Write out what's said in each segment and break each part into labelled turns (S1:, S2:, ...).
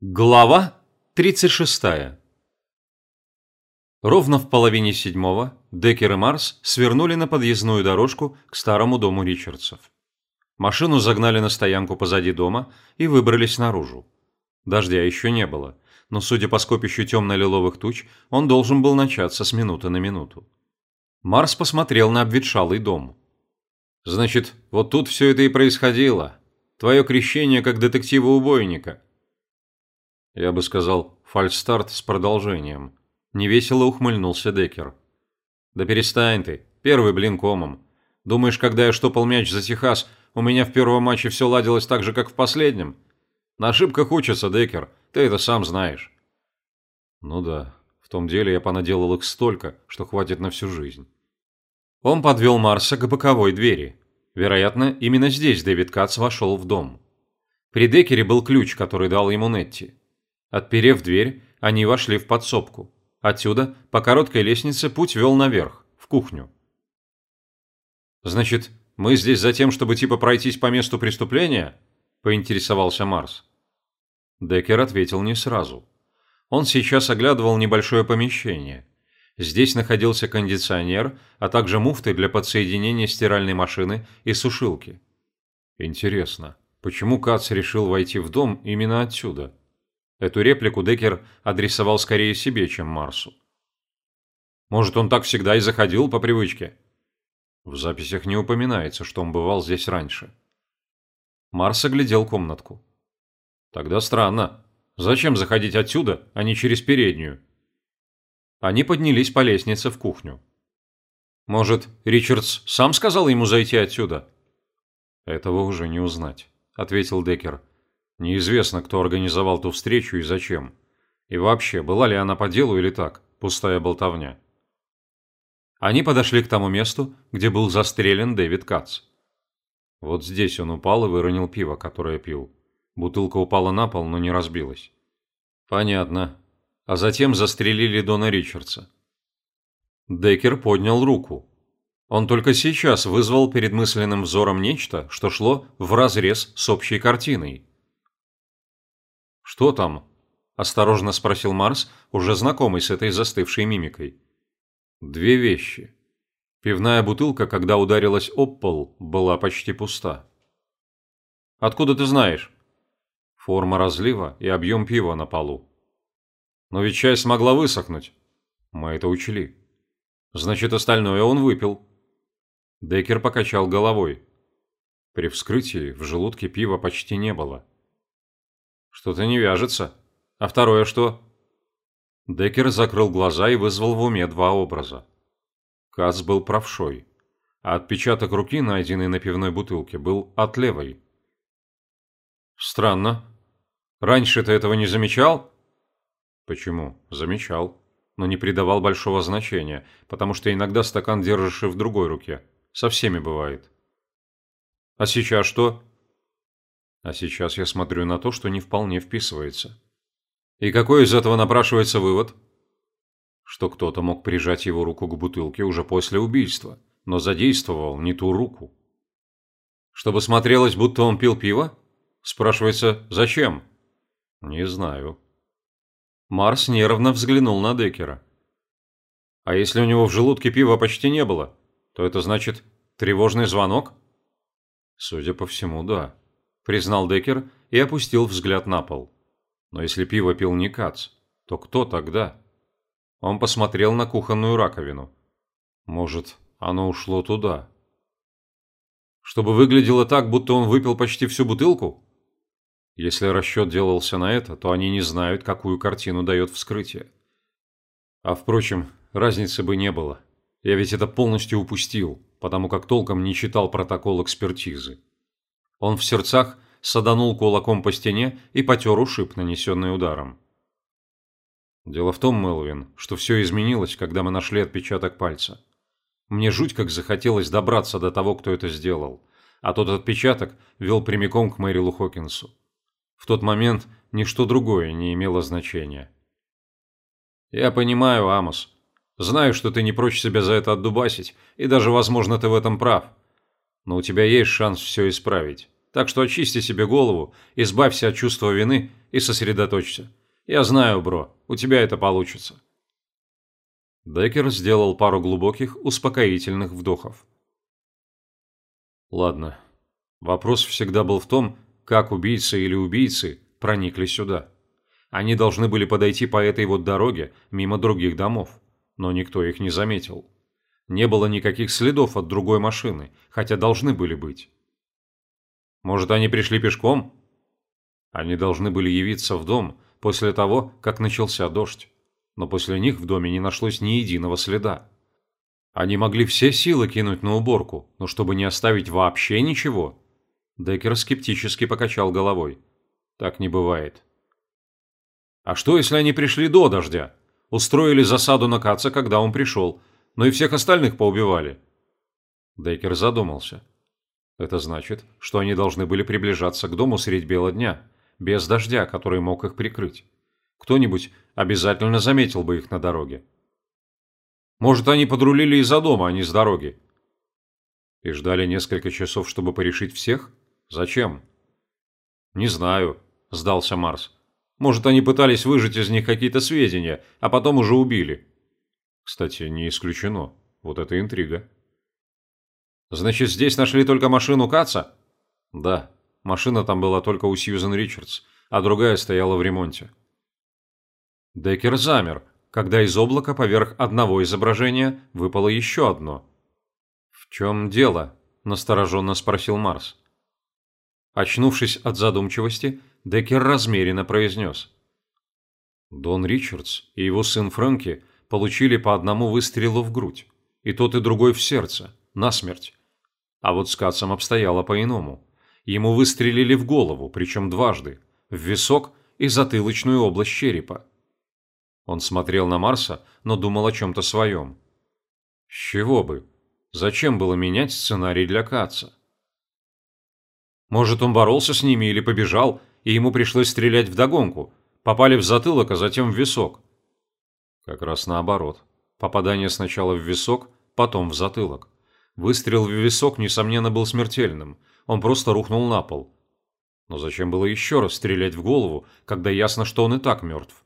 S1: Глава 36. Ровно в половине седьмого Деккер и Марс свернули на подъездную дорожку к старому дому Ричардсов. Машину загнали на стоянку позади дома и выбрались наружу. Дождя еще не было, но, судя по скопищу темно-лиловых туч, он должен был начаться с минуты на минуту. Марс посмотрел на обветшалый дом. «Значит, вот тут все это и происходило. Твое крещение как детектива-убойника». Я бы сказал, фальстарт с продолжением. Невесело ухмыльнулся Деккер. Да перестань ты, первый блин комом. Думаешь, когда я штопал мяч за Техас, у меня в первом матче все ладилось так же, как в последнем? На ошибках учатся, Деккер, ты это сам знаешь. Ну да, в том деле я понаделал их столько, что хватит на всю жизнь. Он подвел Марса к боковой двери. Вероятно, именно здесь Дэвид Кац вошел в дом. При Деккере был ключ, который дал ему Нетти. Отперев дверь, они вошли в подсобку. Отсюда, по короткой лестнице, путь вел наверх, в кухню. «Значит, мы здесь за тем, чтобы типа пройтись по месту преступления?» – поинтересовался Марс. Деккер ответил не сразу. Он сейчас оглядывал небольшое помещение. Здесь находился кондиционер, а также муфты для подсоединения стиральной машины и сушилки. Интересно, почему Кац решил войти в дом именно отсюда? Эту реплику Деккер адресовал скорее себе, чем Марсу. Может, он так всегда и заходил по привычке? В записях не упоминается, что он бывал здесь раньше. Марс оглядел комнатку. Тогда странно. Зачем заходить отсюда, а не через переднюю? Они поднялись по лестнице в кухню. Может, Ричардс сам сказал ему зайти отсюда? Этого уже не узнать, ответил Деккер. Неизвестно, кто организовал ту встречу и зачем. И вообще, была ли она по делу или так, пустая болтовня. Они подошли к тому месту, где был застрелен Дэвид Кац. Вот здесь он упал и выронил пиво, которое пил. Бутылка упала на пол, но не разбилась. Понятно. А затем застрелили Дона Ричардса. Деккер поднял руку. Он только сейчас вызвал перед мысленным взором нечто, что шло вразрез с общей картиной. «Что там?» – осторожно спросил Марс, уже знакомый с этой застывшей мимикой. «Две вещи. Пивная бутылка, когда ударилась об пол, была почти пуста». «Откуда ты знаешь?» «Форма разлива и объем пива на полу». «Но ведь чай смогла высохнуть». «Мы это учли». «Значит, остальное он выпил». Деккер покачал головой. При вскрытии в желудке пива почти не было. Что-то не вяжется. А второе что? Деккер закрыл глаза и вызвал в уме два образа. Кац был правшой, а отпечаток руки, найденный на пивной бутылке, был от левой. Странно. Раньше ты этого не замечал? Почему? Замечал. Но не придавал большого значения, потому что иногда стакан держишь и в другой руке. Со всеми бывает. А сейчас что? А сейчас я смотрю на то, что не вполне вписывается. И какой из этого напрашивается вывод? Что кто-то мог прижать его руку к бутылке уже после убийства, но задействовал не ту руку. Чтобы смотрелось, будто он пил пиво? Спрашивается, зачем? Не знаю. Марс нервно взглянул на Деккера. А если у него в желудке пива почти не было, то это значит тревожный звонок? Судя по всему, да признал Деккер и опустил взгляд на пол. Но если пиво пил не Кац, то кто тогда? Он посмотрел на кухонную раковину. Может, оно ушло туда? Чтобы выглядело так, будто он выпил почти всю бутылку? Если расчет делался на это, то они не знают, какую картину дает вскрытие. А впрочем, разницы бы не было. Я ведь это полностью упустил, потому как толком не читал протокол экспертизы. Он в сердцах саданул кулаком по стене и потер ушиб, нанесенный ударом. Дело в том, Мелвин, что все изменилось, когда мы нашли отпечаток пальца. Мне жуть как захотелось добраться до того, кто это сделал, а тот отпечаток вел прямиком к Мэрилу Хокинсу. В тот момент ничто другое не имело значения. «Я понимаю, Амос. Знаю, что ты не прочь себя за это отдубасить, и даже, возможно, ты в этом прав. Но у тебя есть шанс все исправить. Так что очисти себе голову, избавься от чувства вины и сосредоточься. Я знаю, бро, у тебя это получится. Деккер сделал пару глубоких, успокоительных вдохов. Ладно. Вопрос всегда был в том, как убийца или убийцы проникли сюда. Они должны были подойти по этой вот дороге мимо других домов, но никто их не заметил. Не было никаких следов от другой машины, хотя должны были быть. Может, они пришли пешком? Они должны были явиться в дом после того, как начался дождь, но после них в доме не нашлось ни единого следа. Они могли все силы кинуть на уборку, но чтобы не оставить вообще ничего. Деккер скептически покачал головой. Так не бывает. А что, если они пришли до дождя? Устроили засаду на Каца, когда он пришел, но и всех остальных поубивали. Дейкер задумался. Это значит, что они должны были приближаться к дому средь бела дня, без дождя, который мог их прикрыть. Кто-нибудь обязательно заметил бы их на дороге. Может, они подрулили из-за дома, а не с дороги. И ждали несколько часов, чтобы порешить всех? Зачем? Не знаю, сдался Марс. Может, они пытались выжать из них какие-то сведения, а потом уже убили. Кстати, не исключено. Вот это интрига. Значит, здесь нашли только машину Каца? Да. Машина там была только у Сьюзен Ричардс, а другая стояла в ремонте. Деккер замер, когда из облака поверх одного изображения выпало еще одно. «В чем дело?» – настороженно спросил Марс. Очнувшись от задумчивости, Деккер размеренно произнес. Дон Ричардс и его сын Фрэнки получили по одному выстрелу в грудь, и тот и другой в сердце, насмерть. А вот с Кацем обстояло по-иному. Ему выстрелили в голову, причем дважды, в висок и затылочную область черепа. Он смотрел на Марса, но думал о чем-то своем. С чего бы? Зачем было менять сценарий для Каца? Может, он боролся с ними или побежал, и ему пришлось стрелять вдогонку. Попали в затылок, а затем в висок. Как раз наоборот. Попадание сначала в висок, потом в затылок. Выстрел в висок, несомненно, был смертельным. Он просто рухнул на пол. Но зачем было еще раз стрелять в голову, когда ясно, что он и так мертв?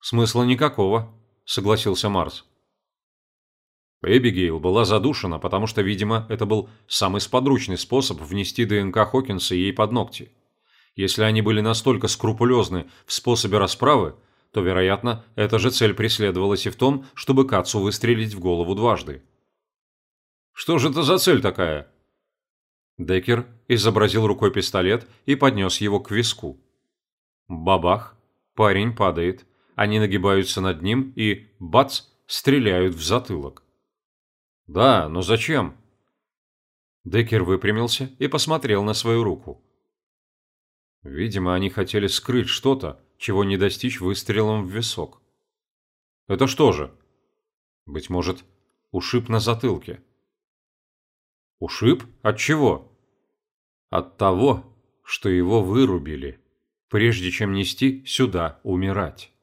S1: «Смысла никакого», — согласился Марс. Эбигейл была задушена, потому что, видимо, это был самый сподручный способ внести ДНК Хокинса ей под ногти. Если они были настолько скрупулезны в способе расправы, то, вероятно, эта же цель преследовалась и в том, чтобы Кацу выстрелить в голову дважды. «Что же это за цель такая?» Деккер изобразил рукой пистолет и поднес его к виску. Бабах! Парень падает, они нагибаются над ним и, бац, стреляют в затылок. «Да, но зачем?» Деккер выпрямился и посмотрел на свою руку. Видимо, они хотели скрыть что-то, чего не достичь выстрелом в висок. «Это что же?» «Быть может, ушиб на затылке». «Ушиб? От чего?» «От того, что его вырубили, прежде чем нести сюда умирать».